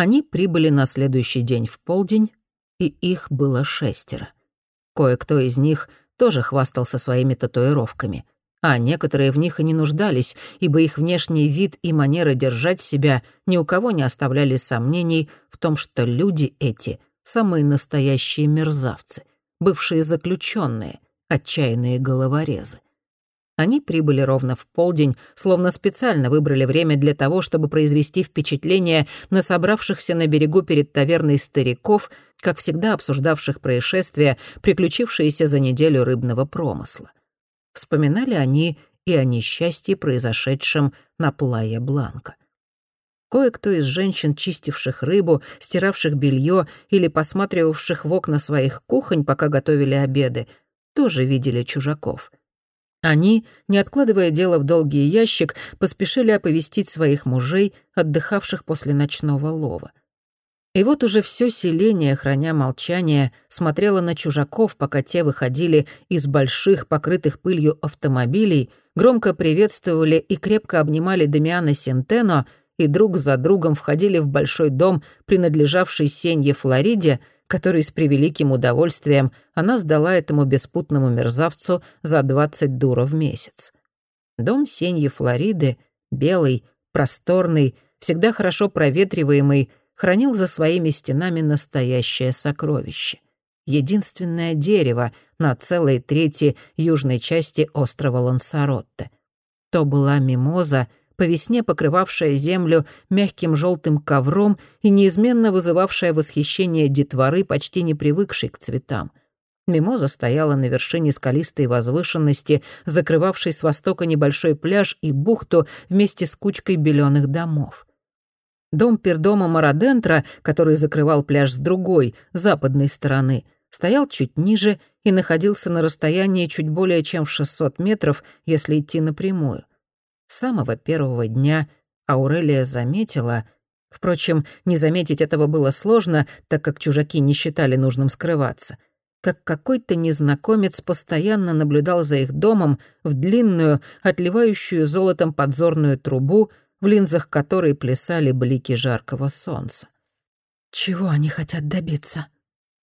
Они прибыли на следующий день в полдень, и их было шестеро. Кое-кто из них тоже хвастался своими татуировками, а некоторые в них и не нуждались, ибо их внешний вид и манера держать себя ни у кого не оставляли сомнений в том, что люди эти — самые настоящие мерзавцы, бывшие заключенные, отчаянные головорезы. Они прибыли ровно в полдень, словно специально выбрали время для того, чтобы произвести впечатление на собравшихся на берегу перед таверной стариков, как всегда обсуждавших происшествия, приключившиеся за неделю рыбного промысла. Вспоминали они и о несчастье, произошедшем на Плая Бланка. Кое-кто из женщин, чистивших рыбу, стиравших белье или посматривавших в окна своих кухонь, пока готовили обеды, тоже видели чужаков — они, не откладывая дело в долгий ящик, поспешили оповестить своих мужей, отдыхавших после ночного лова. И вот уже все селение, храня молчание, смотрело на чужаков, пока те выходили из больших, покрытых пылью автомобилей, громко приветствовали и крепко обнимали Дамиана Сентено и друг за другом входили в большой дом, принадлежавший Сенье Флориде, который с превеликим удовольствием она сдала этому беспутному мерзавцу за 20 дура в месяц. Дом Сеньи Флориды, белый, просторный, всегда хорошо проветриваемый, хранил за своими стенами настоящее сокровище. Единственное дерево на целой трети южной части острова Лансаротте. То была мимоза — по весне покрывавшая землю мягким желтым ковром и неизменно вызывавшая восхищение детворы, почти не привыкшей к цветам. Мимоза стояла на вершине скалистой возвышенности, закрывавшей с востока небольшой пляж и бухту вместе с кучкой беленых домов. Дом пердома Марадентра, который закрывал пляж с другой, западной стороны, стоял чуть ниже и находился на расстоянии чуть более чем в 600 метров, если идти напрямую. С самого первого дня Аурелия заметила, впрочем, не заметить этого было сложно, так как чужаки не считали нужным скрываться, как какой-то незнакомец постоянно наблюдал за их домом в длинную, отливающую золотом подзорную трубу, в линзах которой плясали блики жаркого солнца. «Чего они хотят добиться?»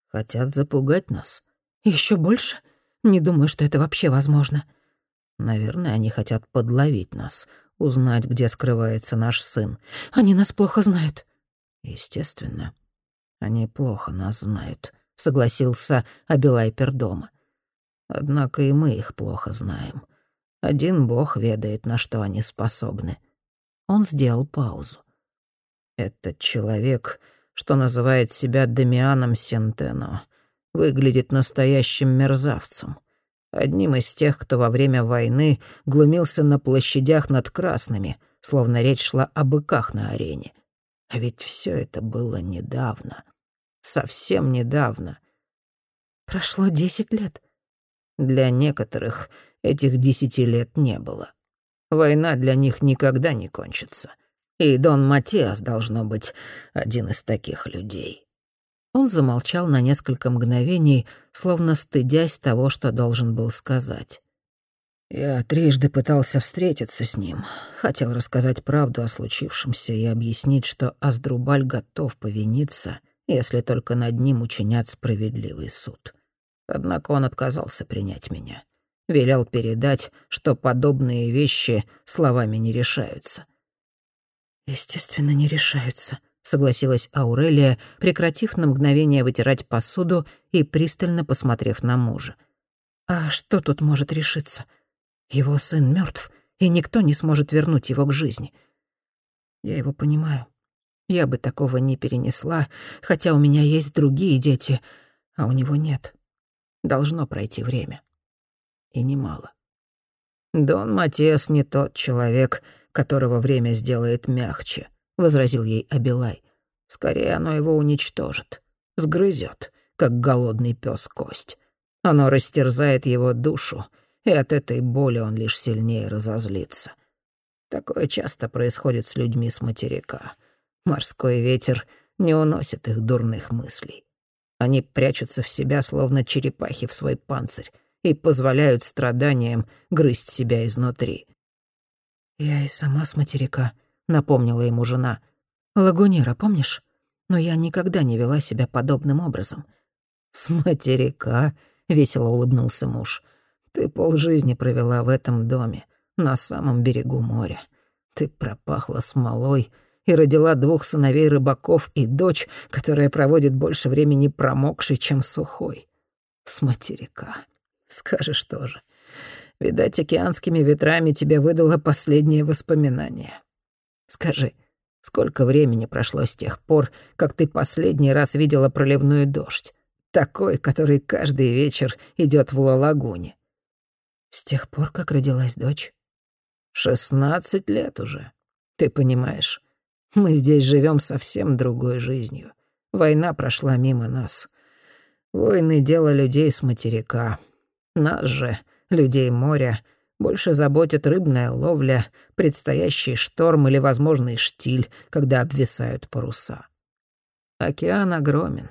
«Хотят запугать нас». Еще больше? Не думаю, что это вообще возможно». Наверное, они хотят подловить нас, узнать, где скрывается наш сын. Они нас плохо знают. Естественно. Они плохо нас знают, согласился Абилай Пердома. Однако и мы их плохо знаем. Один бог ведает, на что они способны. Он сделал паузу. Этот человек, что называет себя Дамианом Сентено, выглядит настоящим мерзавцем одним из тех, кто во время войны глумился на площадях над красными, словно речь шла о быках на арене. А ведь все это было недавно. Совсем недавно. Прошло десять лет. Для некоторых этих десяти лет не было. Война для них никогда не кончится. И Дон Матиас должно быть один из таких людей. Он замолчал на несколько мгновений, словно стыдясь того, что должен был сказать. Я трижды пытался встретиться с ним, хотел рассказать правду о случившемся и объяснить, что Аздрубаль готов повиниться, если только над ним учинят справедливый суд. Однако он отказался принять меня. Велел передать, что подобные вещи словами не решаются. «Естественно, не решаются», согласилась Аурелия, прекратив на мгновение вытирать посуду и пристально посмотрев на мужа. «А что тут может решиться? Его сын мертв, и никто не сможет вернуть его к жизни. Я его понимаю. Я бы такого не перенесла, хотя у меня есть другие дети, а у него нет. Должно пройти время. И немало. Дон Матес не тот человек, которого время сделает мягче», — возразил ей Абилай. «Скорее оно его уничтожит, сгрызет, как голодный пес кость. Оно растерзает его душу, и от этой боли он лишь сильнее разозлится. Такое часто происходит с людьми с материка. Морской ветер не уносит их дурных мыслей. Они прячутся в себя, словно черепахи в свой панцирь, и позволяют страданиям грызть себя изнутри. «Я и сама с материка», — напомнила ему жена. «Лагунера, помнишь? но я никогда не вела себя подобным образом. «С материка», — весело улыбнулся муж. «Ты полжизни провела в этом доме, на самом берегу моря. Ты пропахла смолой и родила двух сыновей рыбаков и дочь, которая проводит больше времени промокшей, чем сухой. С материка. Скажешь тоже. Видать, океанскими ветрами тебе выдало последнее воспоминание. Скажи, сколько времени прошло с тех пор, как ты последний раз видела проливной дождь? Такой, который каждый вечер идет в Ла-Лагуне. С тех пор, как родилась дочь? Шестнадцать лет уже. Ты понимаешь, мы здесь живем совсем другой жизнью. Война прошла мимо нас. Войны — дело людей с материка. Нас же, людей моря, больше заботит рыбная ловля, предстоящий шторм или возможный штиль, когда обвисают паруса. Океан огромен.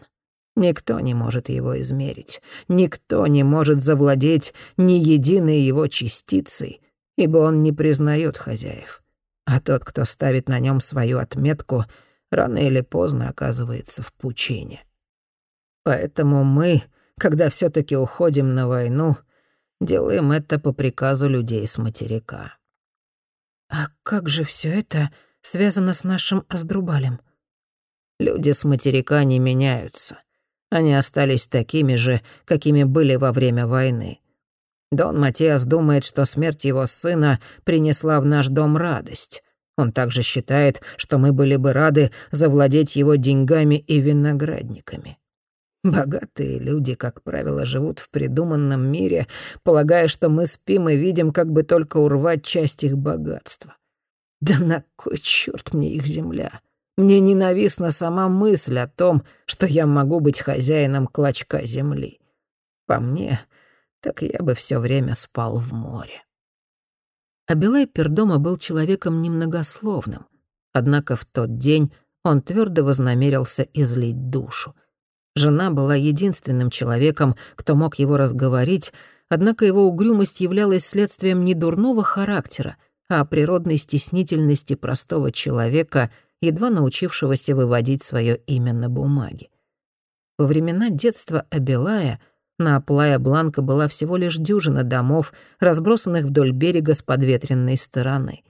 Никто не может его измерить. Никто не может завладеть ни единой его частицей, ибо он не признает хозяев. А тот, кто ставит на нем свою отметку, рано или поздно оказывается в пучине. Поэтому мы, когда все таки уходим на войну, делаем это по приказу людей с материка. А как же все это связано с нашим Аздрубалем? Люди с материка не меняются. Они остались такими же, какими были во время войны. Дон Матиас думает, что смерть его сына принесла в наш дом радость. Он также считает, что мы были бы рады завладеть его деньгами и виноградниками. Богатые люди, как правило, живут в придуманном мире, полагая, что мы спим и видим, как бы только урвать часть их богатства. Да на кой черт мне их земля? Мне ненавистна сама мысль о том, что я могу быть хозяином клочка земли. По мне, так я бы все время спал в море. Абилай Пердома был человеком немногословным, однако в тот день он твердо вознамерился излить душу. Жена была единственным человеком, кто мог его разговорить, однако его угрюмость являлась следствием не дурного характера, а природной стеснительности простого человека, едва научившегося выводить свое имя на бумаге. Во времена детства Абилая — на Плая Бланка была всего лишь дюжина домов, разбросанных вдоль берега с подветренной стороны.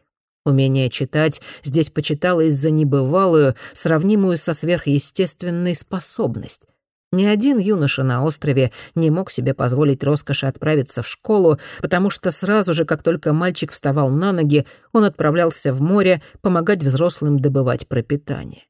Умение читать здесь почиталось за небывалую, сравнимую со сверхъестественной способность. Ни один юноша на острове не мог себе позволить роскоши отправиться в школу, потому что сразу же, как только мальчик вставал на ноги, он отправлялся в море помогать взрослым добывать пропитание.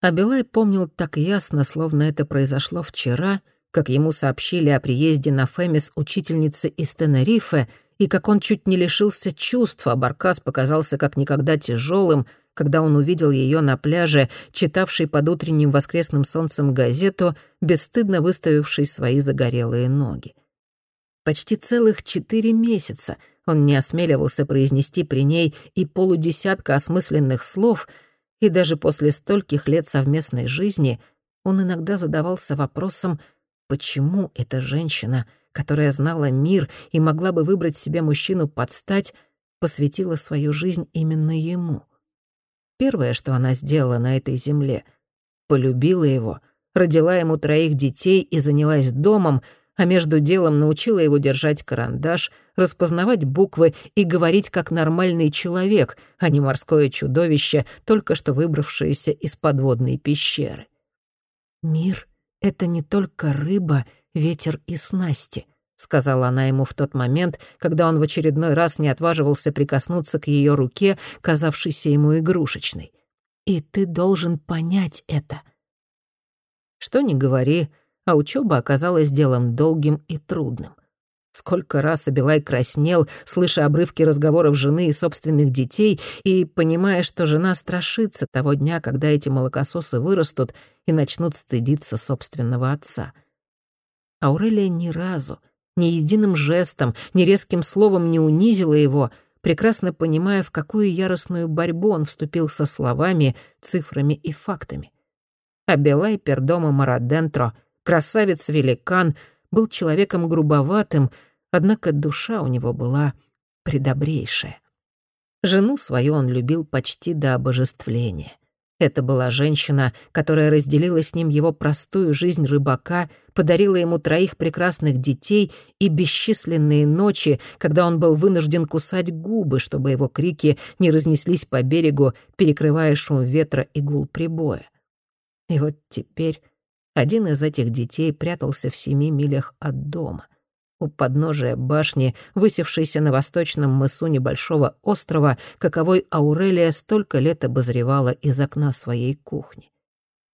Абилай помнил так ясно, словно это произошло вчера — как ему сообщили о приезде на Фемис учительницы из Тенерифе, и как он чуть не лишился чувств, а Баркас показался как никогда тяжелым, когда он увидел ее на пляже, читавшей под утренним воскресным солнцем газету, бесстыдно выставившей свои загорелые ноги. Почти целых четыре месяца он не осмеливался произнести при ней и полудесятка осмысленных слов, и даже после стольких лет совместной жизни он иногда задавался вопросом, Почему эта женщина, которая знала мир и могла бы выбрать себе мужчину под стать, посвятила свою жизнь именно ему? Первое, что она сделала на этой земле — полюбила его, родила ему троих детей и занялась домом, а между делом научила его держать карандаш, распознавать буквы и говорить как нормальный человек, а не морское чудовище, только что выбравшееся из подводной пещеры. Мир это не только рыба, ветер и снасти», — сказала она ему в тот момент, когда он в очередной раз не отваживался прикоснуться к ее руке, казавшейся ему игрушечной. «И ты должен понять это». Что ни говори, а учеба оказалась делом долгим и трудным. Сколько раз Абилай краснел, слыша обрывки разговоров жены и собственных детей, и понимая, что жена страшится того дня, когда эти молокососы вырастут и начнут стыдиться собственного отца. Аурелия ни разу, ни единым жестом, ни резким словом не унизила его, прекрасно понимая, в какую яростную борьбу он вступил со словами, цифрами и фактами. Абилай Пердома Марадентро, красавец-великан, был человеком грубоватым, однако душа у него была предобрейшая. Жену свою он любил почти до обожествления. Это была женщина, которая разделила с ним его простую жизнь рыбака, подарила ему троих прекрасных детей и бесчисленные ночи, когда он был вынужден кусать губы, чтобы его крики не разнеслись по берегу, перекрывая шум ветра и гул прибоя. И вот теперь один из этих детей прятался в семи милях от дома — у подножия башни, высевшейся на восточном мысу небольшого острова, каковой Аурелия столько лет обозревала из окна своей кухни.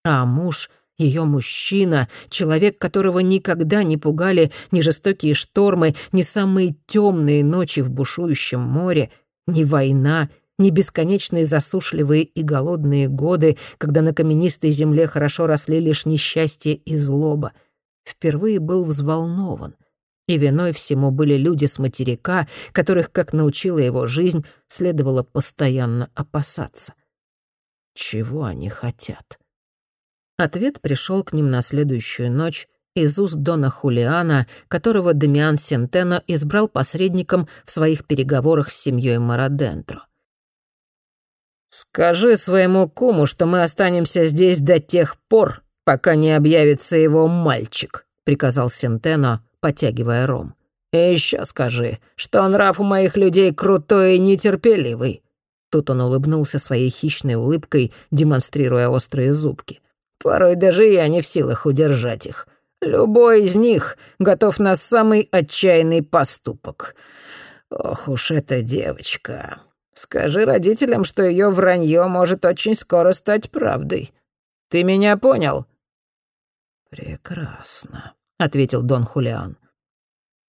А муж, ее мужчина, человек, которого никогда не пугали ни жестокие штормы, ни самые темные ночи в бушующем море, ни война, ни бесконечные засушливые и голодные годы, когда на каменистой земле хорошо росли лишь несчастье и злоба, впервые был взволнован — и виной всему были люди с материка, которых, как научила его жизнь, следовало постоянно опасаться. Чего они хотят? Ответ пришел к ним на следующую ночь из уст Дона Хулиана, которого Демиан Сентено избрал посредником в своих переговорах с семьей Марадентро. «Скажи своему куму, что мы останемся здесь до тех пор, пока не объявится его мальчик», — приказал Сентено, потягивая ром. «И еще скажи, что нрав у моих людей крутой и нетерпеливый». Тут он улыбнулся своей хищной улыбкой, демонстрируя острые зубки. «Порой даже я не в силах удержать их. Любой из них готов на самый отчаянный поступок. Ох уж эта девочка. Скажи родителям, что ее вранье может очень скоро стать правдой. Ты меня понял?» «Прекрасно», — ответил Дон Хулиан.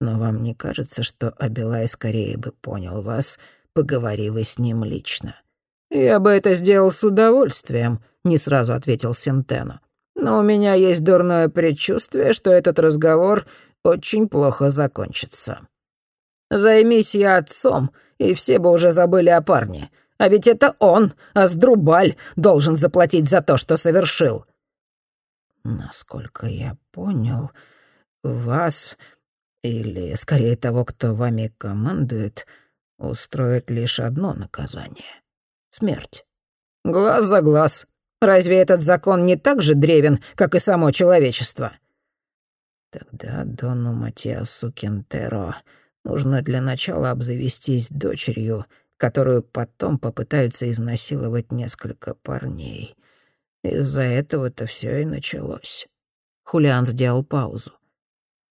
«Но вам не кажется, что Абилай скорее бы понял вас, поговори вы с ним лично?» «Я бы это сделал с удовольствием», — не сразу ответил Сентено. «Но у меня есть дурное предчувствие, что этот разговор очень плохо закончится. Займись я отцом, и все бы уже забыли о парне. А ведь это он, Аздрубаль, должен заплатить за то, что совершил». «Насколько я понял, вас, или скорее того, кто вами командует, устроит лишь одно наказание — смерть. Глаз за глаз. Разве этот закон не так же древен, как и само человечество? Тогда Дону Матиасу Кентеро нужно для начала обзавестись дочерью, которую потом попытаются изнасиловать несколько парней. Из-за этого-то все и началось. Хулиан сделал паузу.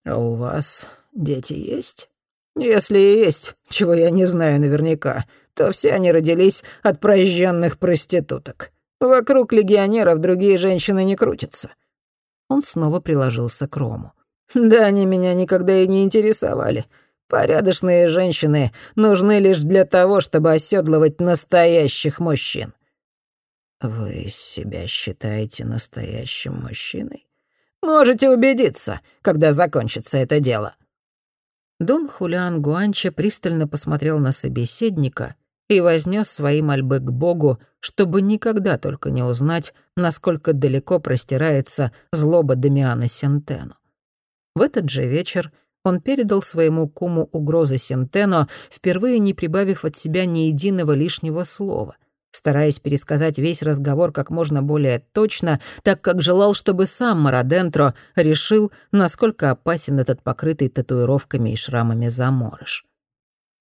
«А у вас дети есть?» «Если и есть, чего я не знаю наверняка, то все они родились от прожженных проституток. Вокруг легионеров другие женщины не крутятся». Он снова приложился к Рому. «Да они меня никогда и не интересовали. Порядочные женщины нужны лишь для того, чтобы оседлывать настоящих мужчин». «Вы себя считаете настоящим мужчиной?» Можете убедиться, когда закончится это дело». Дон Хулиан Гуанча пристально посмотрел на собеседника и вознес свои мольбы к Богу, чтобы никогда только не узнать, насколько далеко простирается злоба Дамиана Сентену. В этот же вечер он передал своему куму угрозы Сентено, впервые не прибавив от себя ни единого лишнего слова стараясь пересказать весь разговор как можно более точно, так как желал, чтобы сам Марадентро решил, насколько опасен этот покрытый татуировками и шрамами заморыш.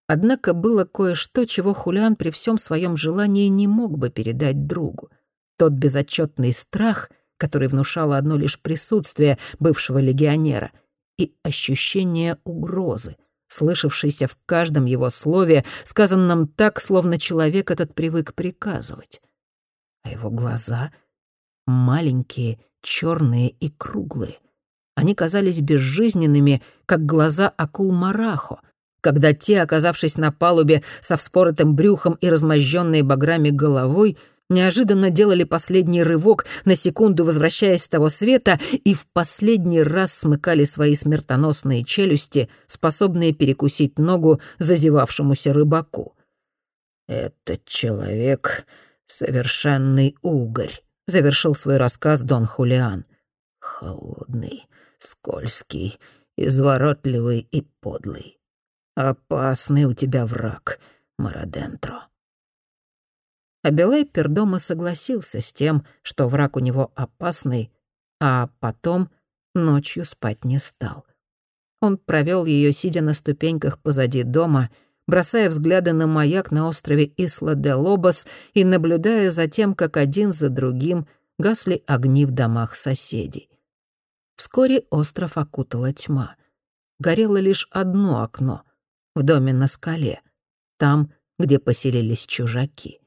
Однако было кое-что, чего Хулиан при всем своем желании не мог бы передать другу. Тот безотчетный страх, который внушало одно лишь присутствие бывшего легионера, и ощущение угрозы, слышавшийся в каждом его слове, сказанном так, словно человек этот привык приказывать. А его глаза — маленькие, черные и круглые. Они казались безжизненными, как глаза акул Марахо, когда те, оказавшись на палубе со вспоротым брюхом и размозженной баграми головой, неожиданно делали последний рывок, на секунду возвращаясь с того света, и в последний раз смыкали свои смертоносные челюсти, способные перекусить ногу зазевавшемуся рыбаку. «Этот человек — совершенный угорь», — завершил свой рассказ Дон Хулиан. «Холодный, скользкий, изворотливый и подлый. Опасный у тебя враг, Марадентро». Абилай Пердома согласился с тем, что враг у него опасный, а потом ночью спать не стал. Он провел ее, сидя на ступеньках позади дома, бросая взгляды на маяк на острове Исла-де-Лобос и наблюдая за тем, как один за другим гасли огни в домах соседей. Вскоре остров окутала тьма. Горело лишь одно окно — в доме на скале, там, где поселились чужаки.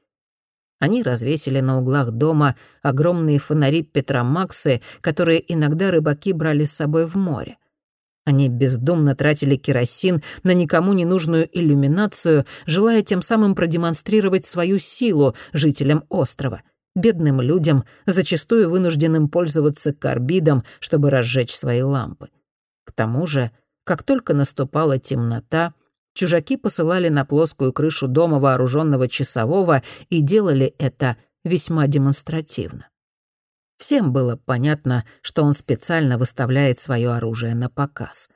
Они развесили на углах дома огромные фонари Петромаксы, которые иногда рыбаки брали с собой в море. Они бездумно тратили керосин на никому не нужную иллюминацию, желая тем самым продемонстрировать свою силу жителям острова, бедным людям, зачастую вынужденным пользоваться карбидом, чтобы разжечь свои лампы. К тому же, как только наступала темнота, чужаки посылали на плоскую крышу дома вооруженного часового и делали это весьма демонстративно. Всем было понятно, что он специально выставляет свое оружие на показ.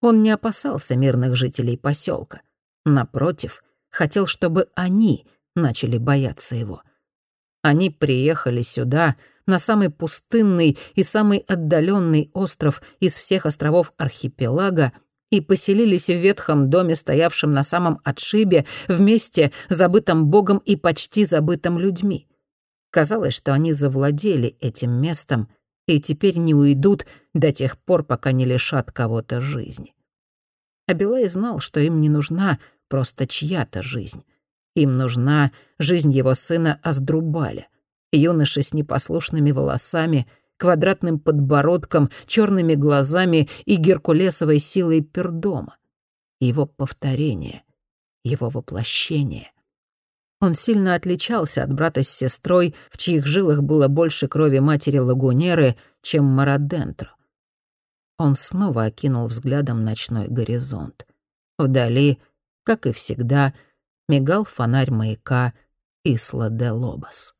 Он не опасался мирных жителей поселка. Напротив, хотел, чтобы они начали бояться его. Они приехали сюда, на самый пустынный и самый отдаленный остров из всех островов архипелага, и поселились в ветхом доме, стоявшем на самом отшибе, вместе, забытым Богом и почти забытым людьми. Казалось, что они завладели этим местом и теперь не уйдут до тех пор, пока не лишат кого-то жизни. Абилай знал, что им не нужна просто чья-то жизнь. Им нужна жизнь его сына Аздрубаля, юноши с непослушными волосами, квадратным подбородком, черными глазами и геркулесовой силой пердома. Его повторение, его воплощение — он сильно отличался от брата с сестрой, в чьих жилах было больше крови матери Лагунеры, чем Марадентро. Он снова окинул взглядом ночной горизонт. Вдали, как и всегда, мигал фонарь маяка Исла де Лобос.